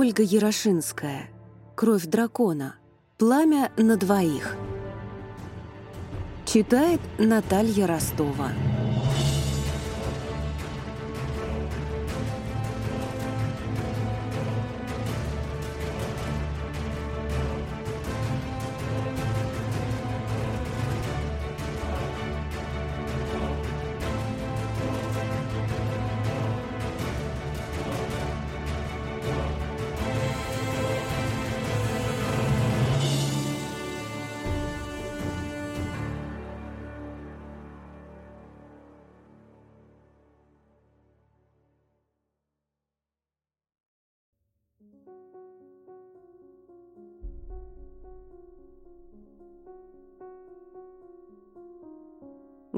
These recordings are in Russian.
Ольга Ярошинская. «Кровь дракона. Пламя на двоих». Читает Наталья Ростова.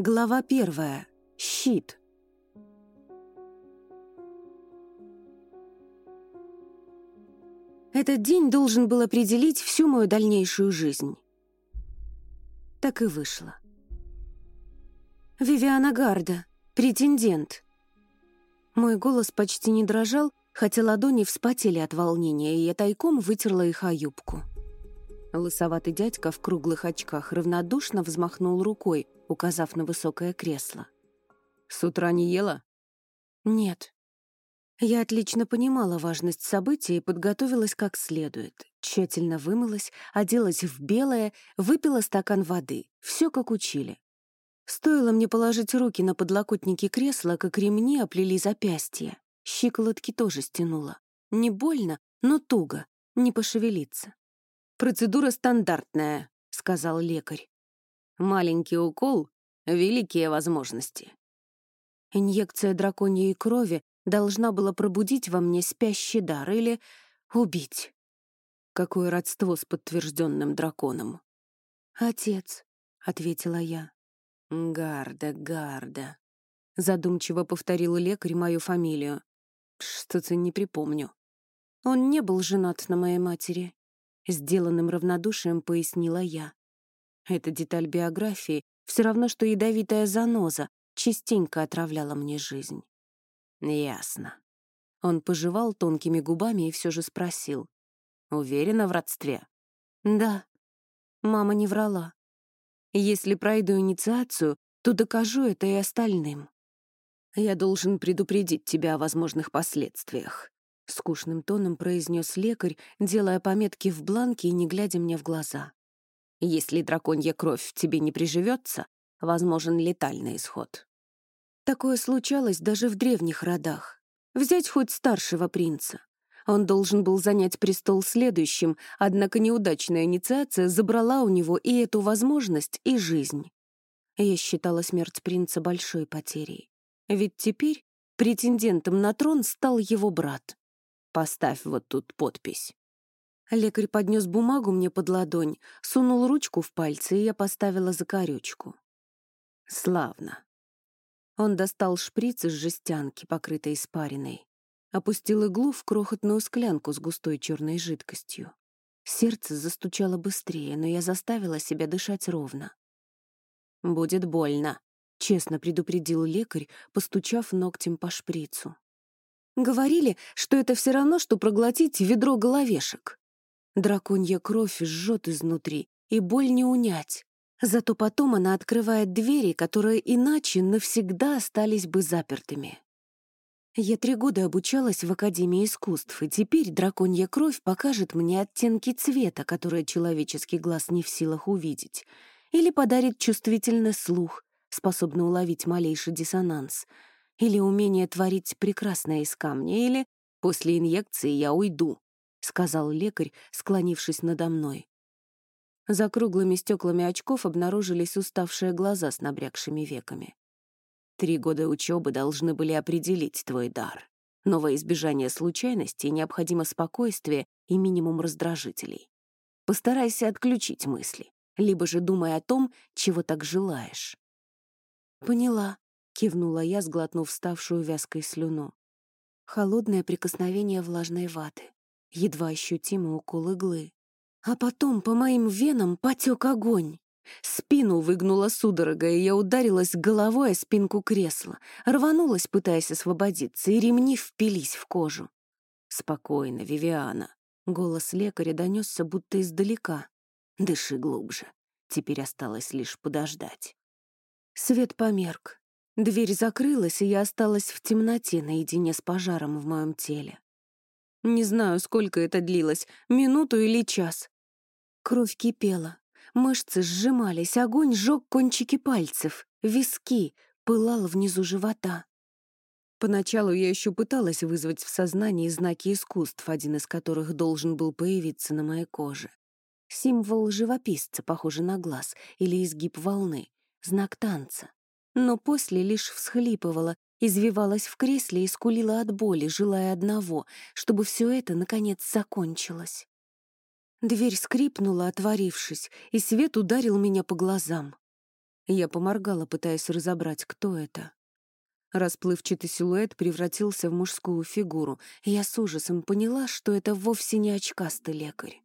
Глава первая. Щит. Этот день должен был определить всю мою дальнейшую жизнь. Так и вышло. Вивиана Гарда, претендент. Мой голос почти не дрожал, хотя ладони вспотели от волнения, и я тайком вытерла их о юбку. Лысоватый дядька в круглых очках равнодушно взмахнул рукой, указав на высокое кресло. «С утра не ела?» «Нет». Я отлично понимала важность события и подготовилась как следует. Тщательно вымылась, оделась в белое, выпила стакан воды. Все как учили. Стоило мне положить руки на подлокотники кресла, как ремни оплели запястья. Щиколотки тоже стянула. Не больно, но туго, не пошевелиться. «Процедура стандартная», — сказал лекарь. «Маленький укол — великие возможности». Инъекция драконьей крови должна была пробудить во мне спящий дар или убить. Какое родство с подтвержденным драконом? «Отец», — ответила я. «Гарда, Гарда», — задумчиво повторил лекарь мою фамилию. «Что-то не припомню». Он не был женат на моей матери. Сделанным равнодушием пояснила я. Эта деталь биографии все равно, что ядовитая заноза, частенько отравляла мне жизнь. Ясно. Он пожевал тонкими губами и все же спросил. Уверена в родстве? Да. Мама не врала. Если пройду инициацию, то докажу это и остальным. Я должен предупредить тебя о возможных последствиях. — скучным тоном произнес лекарь, делая пометки в бланке и не глядя мне в глаза. «Если драконья кровь в тебе не приживется, возможен летальный исход». Такое случалось даже в древних родах. Взять хоть старшего принца. Он должен был занять престол следующим, однако неудачная инициация забрала у него и эту возможность, и жизнь. Я считала смерть принца большой потерей. Ведь теперь претендентом на трон стал его брат. Поставь вот тут подпись». Лекарь поднес бумагу мне под ладонь, сунул ручку в пальцы, и я поставила закорючку. «Славно». Он достал шприц из жестянки, покрытой испариной, опустил иглу в крохотную склянку с густой черной жидкостью. Сердце застучало быстрее, но я заставила себя дышать ровно. «Будет больно», — честно предупредил лекарь, постучав ногтем по шприцу. Говорили, что это все равно, что проглотить ведро головешек. Драконья кровь жжет изнутри, и боль не унять. Зато потом она открывает двери, которые иначе навсегда остались бы запертыми. Я три года обучалась в Академии искусств, и теперь драконья кровь покажет мне оттенки цвета, которые человеческий глаз не в силах увидеть, или подарит чувствительный слух, способный уловить малейший диссонанс — или умение творить прекрасное из камня, или «после инъекции я уйду», — сказал лекарь, склонившись надо мной. За круглыми стеклами очков обнаружились уставшие глаза с набрякшими веками. Три года учебы должны были определить твой дар. Но во избежание случайностей необходимо спокойствие и минимум раздражителей. Постарайся отключить мысли, либо же думай о том, чего так желаешь. «Поняла», Кивнула я, сглотнув ставшую вязкой слюну. Холодное прикосновение влажной ваты. Едва ощутимый укол иглы. А потом по моим венам потек огонь. Спину выгнула судорога, и я ударилась головой о спинку кресла, рванулась, пытаясь освободиться, и ремни впились в кожу. «Спокойно, Вивиана». Голос лекаря донесся будто издалека. «Дыши глубже. Теперь осталось лишь подождать». Свет померк. Дверь закрылась, и я осталась в темноте наедине с пожаром в моем теле. Не знаю, сколько это длилось, минуту или час. Кровь кипела, мышцы сжимались, огонь жёг кончики пальцев, виски, пылал внизу живота. Поначалу я еще пыталась вызвать в сознании знаки искусств, один из которых должен был появиться на моей коже. Символ живописца, похожий на глаз, или изгиб волны, знак танца. Но после лишь всхлипывала, извивалась в кресле и скулила от боли, желая одного, чтобы все это, наконец, закончилось. Дверь скрипнула, отворившись, и свет ударил меня по глазам. Я поморгала, пытаясь разобрать, кто это. Расплывчатый силуэт превратился в мужскую фигуру, и я с ужасом поняла, что это вовсе не очкастый лекарь.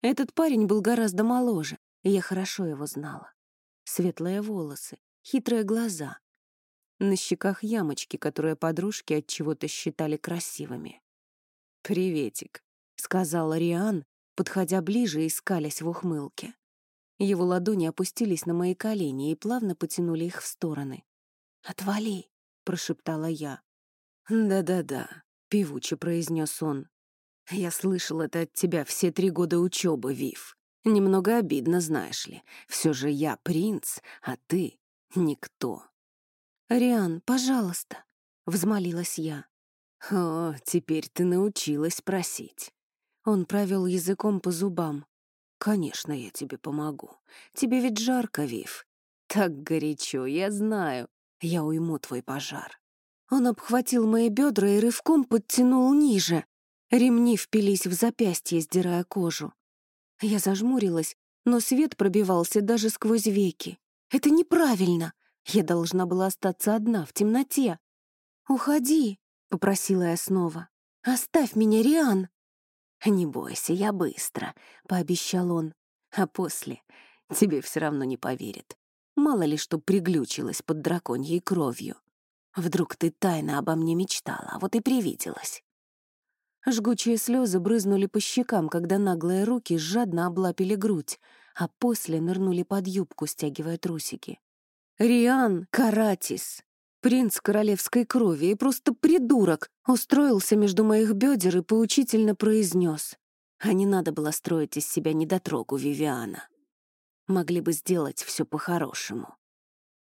Этот парень был гораздо моложе, и я хорошо его знала. Светлые волосы, хитрые глаза. На щеках ямочки, которые подружки от чего-то считали красивыми. «Приветик», — сказал Риан, подходя ближе и скалясь в ухмылке. Его ладони опустились на мои колени и плавно потянули их в стороны. «Отвали!» прошептала я. «Да-да-да», — певуче произнес он. «Я слышал это от тебя все три года учебы, Вив. Немного обидно, знаешь ли. Все же я принц, а ты — никто». «Риан, пожалуйста», — взмолилась я. «О, теперь ты научилась просить». Он провел языком по зубам. «Конечно, я тебе помогу. Тебе ведь жарко, Вив. Так горячо, я знаю. Я уйму твой пожар». Он обхватил мои бедра и рывком подтянул ниже. Ремни впились в запястье, сдирая кожу. Я зажмурилась, но свет пробивался даже сквозь веки. Это неправильно. Я должна была остаться одна в темноте. «Уходи», — попросила я снова. «Оставь меня, Риан!» «Не бойся, я быстро», — пообещал он. «А после тебе все равно не поверят. Мало ли что приглючилось под драконьей кровью. Вдруг ты тайно обо мне мечтала, а вот и привиделась. Жгучие слезы брызнули по щекам, когда наглые руки жадно облапили грудь, а после нырнули под юбку, стягивая трусики. «Риан Каратис, принц королевской крови и просто придурок, устроился между моих бедер и поучительно произнес. А не надо было строить из себя недотрогу Вивиана могли бы сделать все по-хорошему.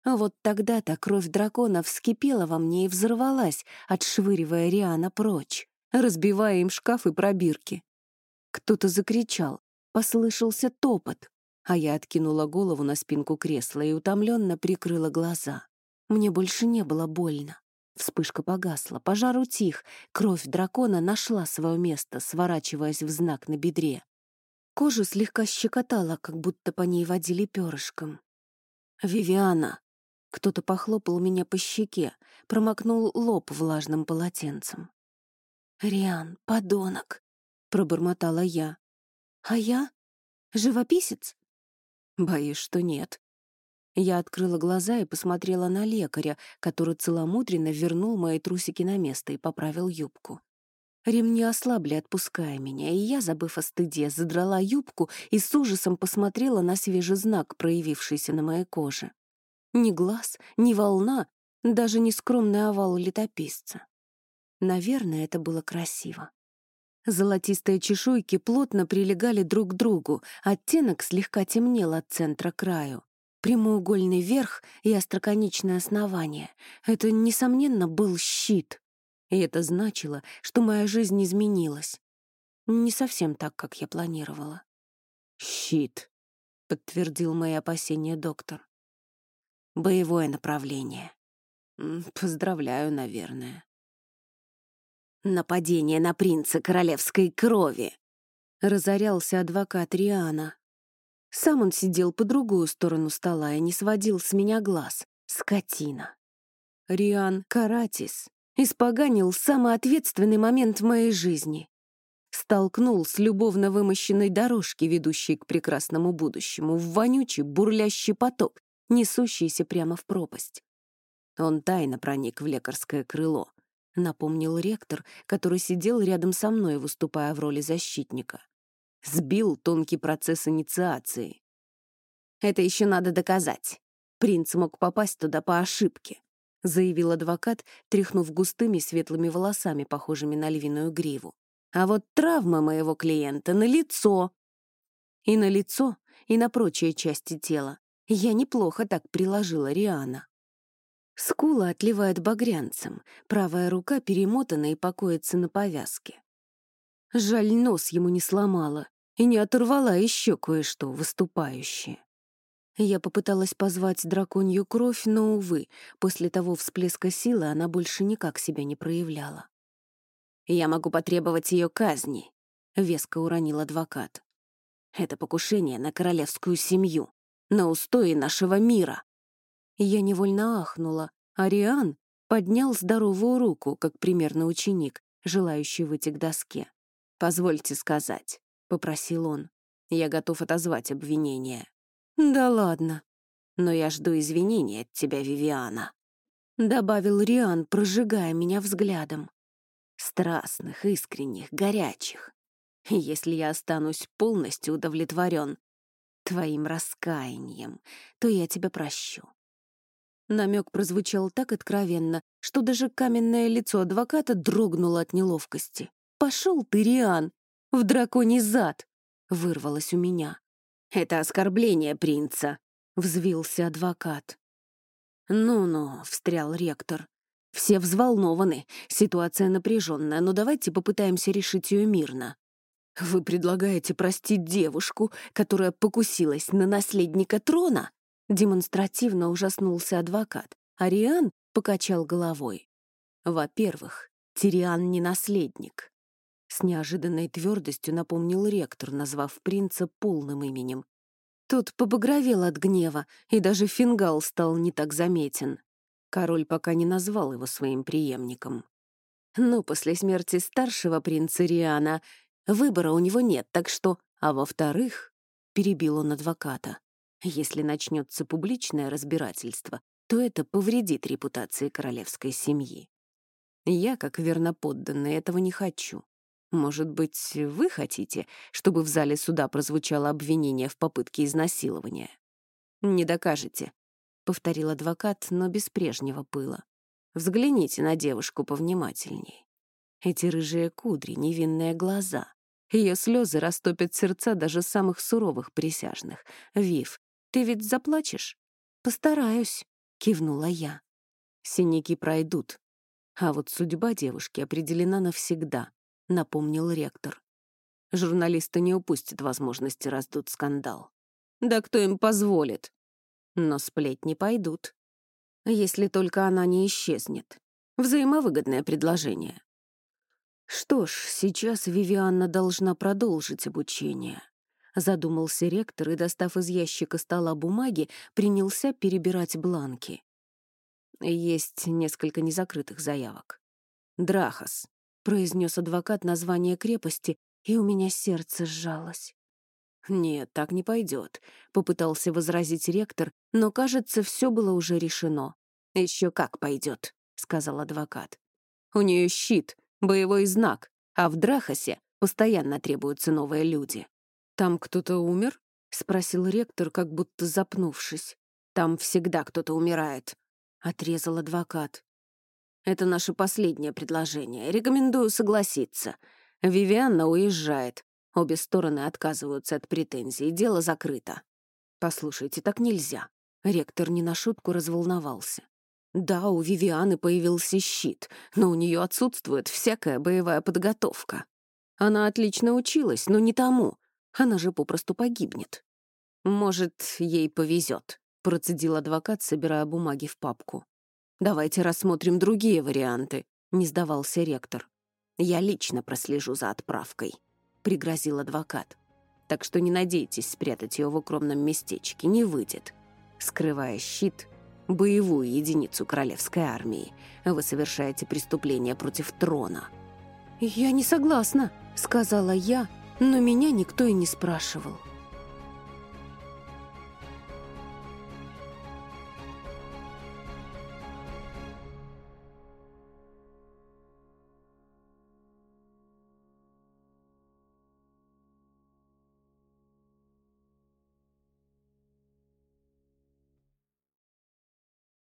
Вот тогда-то кровь дракона вскипела во мне и взорвалась, отшвыривая Риана прочь, разбивая им шкаф и пробирки. Кто-то закричал, послышался топот, а я откинула голову на спинку кресла и утомленно прикрыла глаза. Мне больше не было больно. Вспышка погасла, пожар утих, кровь дракона нашла свое место, сворачиваясь в знак на бедре. Кожу слегка щекотала, как будто по ней водили перышком. «Вивиана!» Кто-то похлопал меня по щеке, промокнул лоб влажным полотенцем. «Риан, подонок!» — пробормотала я. «А я? Живописец?» «Боюсь, что нет». Я открыла глаза и посмотрела на лекаря, который целомудренно вернул мои трусики на место и поправил юбку. Ремни ослабли, отпуская меня, и я, забыв о стыде, задрала юбку и с ужасом посмотрела на свежий знак, проявившийся на моей коже. Ни глаз, ни волна, даже не скромный овал летописца. Наверное, это было красиво. Золотистые чешуйки плотно прилегали друг к другу, оттенок слегка темнел от центра к краю. Прямоугольный верх и остроконечное основание — это, несомненно, был щит. И это значило, что моя жизнь изменилась. Не совсем так, как я планировала. «Щит», — подтвердил мои опасения доктор. «Боевое направление». «Поздравляю, наверное». «Нападение на принца королевской крови», — разорялся адвокат Риана. Сам он сидел по другую сторону стола и не сводил с меня глаз. Скотина. Риан Каратис испоганил самый ответственный момент в моей жизни. Столкнул с любовно вымощенной дорожки, ведущей к прекрасному будущему, в вонючий, бурлящий поток, несущийся прямо в пропасть. Он тайно проник в лекарское крыло, — напомнил ректор, который сидел рядом со мной, выступая в роли защитника. Сбил тонкий процесс инициации. «Это еще надо доказать. Принц мог попасть туда по ошибке», — заявил адвокат, тряхнув густыми светлыми волосами, похожими на львиную гриву. «А вот травма моего клиента на лицо. И на лицо, и на прочие части тела. Я неплохо так приложила Риана. Скула отливает багрянцем, правая рука перемотана и покоится на повязке. Жаль, нос ему не сломала и не оторвала еще кое-что выступающее. Я попыталась позвать драконью кровь, но, увы, после того всплеска силы она больше никак себя не проявляла. «Я могу потребовать ее казни», — веско уронил адвокат. «Это покушение на королевскую семью, на устои нашего мира». Я невольно ахнула. Ариан поднял здоровую руку, как примерный ученик, желающий выйти к доске. «Позвольте сказать», — попросил он. «Я готов отозвать обвинение». «Да ладно. Но я жду извинений от тебя, Вивиана», — добавил Риан, прожигая меня взглядом. «Страстных, искренних, горячих. Если я останусь полностью удовлетворен твоим раскаянием, то я тебя прощу. Намек прозвучал так откровенно, что даже каменное лицо адвоката дрогнуло от неловкости. «Пошел ты, Риан! В драконий зад!» — вырвалось у меня. «Это оскорбление принца!» — взвился адвокат. «Ну-ну», — встрял ректор. «Все взволнованы, ситуация напряженная, но давайте попытаемся решить ее мирно. Вы предлагаете простить девушку, которая покусилась на наследника трона?» Демонстративно ужаснулся адвокат. Ариан покачал головой. Во-первых, Тириан не наследник. С неожиданной твердостью напомнил ректор, назвав принца полным именем. Тот побагровел от гнева, и даже фингал стал не так заметен. Король пока не назвал его своим преемником. Но после смерти старшего принца Риана выбора у него нет, так что... А во-вторых, перебил он адвоката, если начнется публичное разбирательство, то это повредит репутации королевской семьи. Я, как верноподданный, этого не хочу. Может быть, вы хотите, чтобы в зале суда прозвучало обвинение в попытке изнасилования? Не докажете, — повторил адвокат, но без прежнего пыла. Взгляните на девушку повнимательней. Эти рыжие кудри, невинные глаза. Ее слезы растопят сердца даже самых суровых присяжных. Вив, ты ведь заплачешь?» «Постараюсь», — кивнула я. «Синяки пройдут. А вот судьба девушки определена навсегда», — напомнил ректор. «Журналисты не упустят возможности раздуть скандал. Да кто им позволит? Но сплетни пойдут. Если только она не исчезнет. Взаимовыгодное предложение». Что ж, сейчас Вивианна должна продолжить обучение. Задумался ректор и, достав из ящика стола бумаги, принялся перебирать бланки. Есть несколько незакрытых заявок. «Драхас», — произнес адвокат название крепости, и у меня сердце сжалось. «Нет, так не пойдет», — попытался возразить ректор, но, кажется, все было уже решено. «Еще как пойдет», — сказал адвокат. «У нее щит, боевой знак, а в Драхасе постоянно требуются новые люди. «Там кто-то умер?» — спросил ректор, как будто запнувшись. «Там всегда кто-то умирает», — отрезал адвокат. «Это наше последнее предложение. Рекомендую согласиться. Вивианна уезжает. Обе стороны отказываются от претензий. Дело закрыто». «Послушайте, так нельзя». Ректор не на шутку разволновался. Да, у Вивианы появился щит, но у нее отсутствует всякая боевая подготовка. Она отлично училась, но не тому. Она же попросту погибнет. Может, ей повезет, процедил адвокат, собирая бумаги в папку. Давайте рассмотрим другие варианты, не сдавался ректор. Я лично прослежу за отправкой, пригрозил адвокат. Так что не надейтесь спрятать ее в укромном местечке, не выйдет. Скрывая щит, боевую единицу королевской армии, вы совершаете преступление против трона. «Я не согласна», — сказала я, но меня никто и не спрашивал.